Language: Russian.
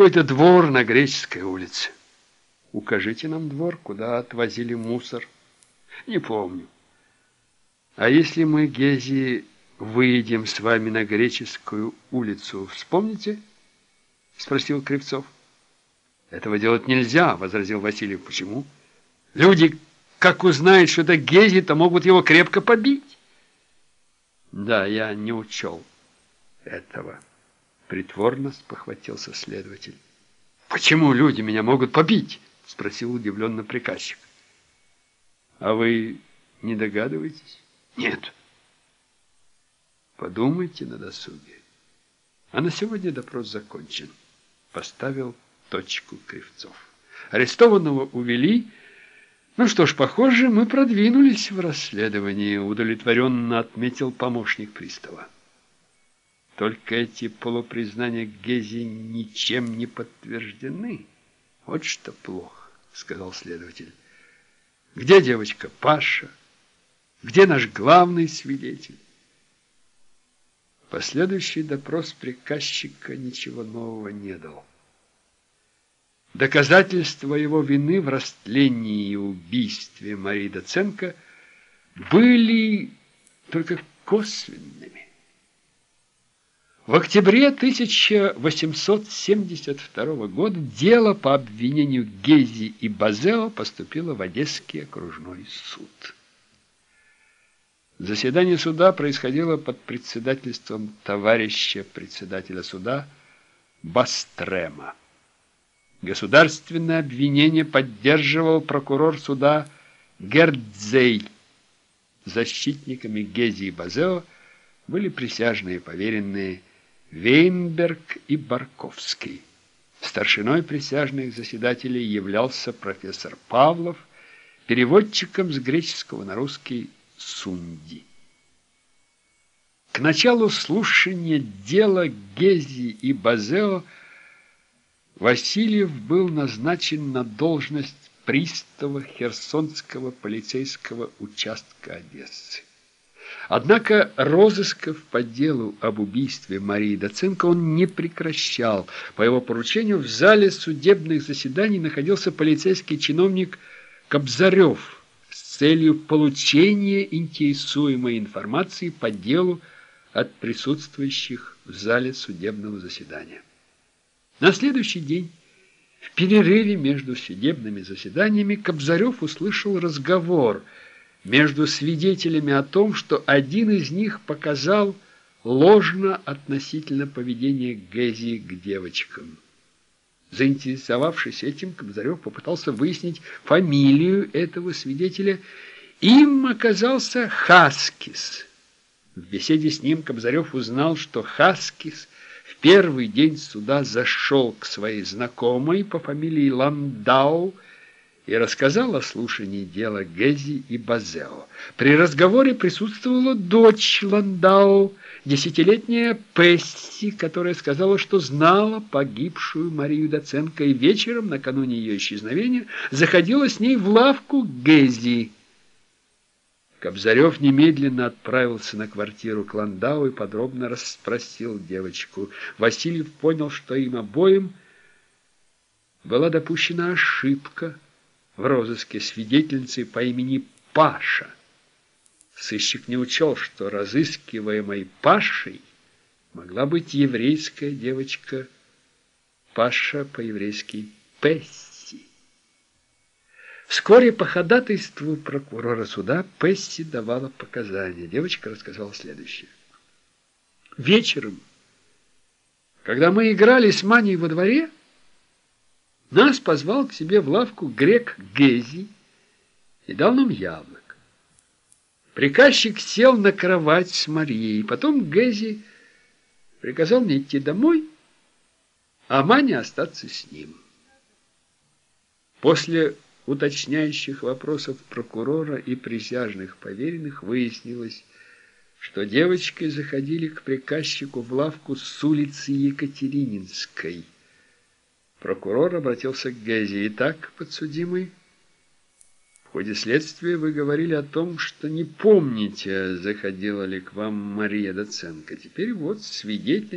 какой-то двор на Греческой улице. Укажите нам двор, куда отвозили мусор. Не помню. А если мы, Гези, выйдем с вами на Греческую улицу, вспомните? Спросил Кривцов. Этого делать нельзя, возразил Васильев. Почему? Люди, как узнают, что это Гези, то могут его крепко побить. Да, я не учел этого. Притворно спохватился следователь. Почему люди меня могут побить? Спросил удивленно приказчик. А вы не догадываетесь? Нет. Подумайте на досуге. А на сегодня допрос закончен. Поставил точку Кривцов. Арестованного увели. Ну что ж, похоже, мы продвинулись в расследовании, удовлетворенно отметил помощник пристава. Только эти полупризнания Гези ничем не подтверждены. Вот что плохо, сказал следователь. Где девочка Паша? Где наш главный свидетель? Последующий допрос приказчика ничего нового не дал. Доказательства его вины в растлении и убийстве Марии Доценко были только косвенными. В октябре 1872 года дело по обвинению Гези и Базео поступило в Одесский окружной суд. Заседание суда происходило под председательством товарища председателя суда Бастрема. Государственное обвинение поддерживал прокурор суда Гердзей. Защитниками Гези и Базео были присяжные поверенные Вейнберг и Барковский. Старшиной присяжных заседателей являлся профессор Павлов, переводчиком с греческого на русский Сунди. К началу слушания дела Гези и Базео Васильев был назначен на должность пристава Херсонского полицейского участка Одессы. Однако розысков по делу об убийстве Марии Доценко он не прекращал. По его поручению в зале судебных заседаний находился полицейский чиновник Кобзарев с целью получения интересуемой информации по делу от присутствующих в зале судебного заседания. На следующий день в перерыве между судебными заседаниями Кобзарев услышал разговор – между свидетелями о том, что один из них показал ложно относительно поведения Гэзи к девочкам. Заинтересовавшись этим, Кобзарев попытался выяснить фамилию этого свидетеля. Им оказался Хаскис. В беседе с ним Кобзарев узнал, что Хаскис в первый день суда зашел к своей знакомой по фамилии Ландау, и рассказал о слушании дела Гези и Базео. При разговоре присутствовала дочь Ландау, десятилетняя Песси, которая сказала, что знала погибшую Марию Доценко и вечером, накануне ее исчезновения, заходила с ней в лавку Гези. Кобзарев немедленно отправился на квартиру к Ландау и подробно расспросил девочку. Васильев понял, что им обоим была допущена ошибка – в розыске свидетельницы по имени Паша. Сыщик не учел, что разыскиваемой Пашей могла быть еврейская девочка Паша по-еврейски Песси. Вскоре по ходатайству прокурора суда Песси давала показания. Девочка рассказала следующее. Вечером, когда мы играли с Маней во дворе, нас позвал к себе в лавку грек Гези и дал нам яблок. Приказчик сел на кровать с Марией, потом Гези приказал мне идти домой, а Маня остаться с ним. После уточняющих вопросов прокурора и присяжных поверенных выяснилось, что девочки заходили к приказчику в лавку с улицы Екатерининской – Прокурор обратился к Гези. «Итак, подсудимый, в ходе следствия вы говорили о том, что не помните, заходила ли к вам Мария Доценко. Теперь вот свидетель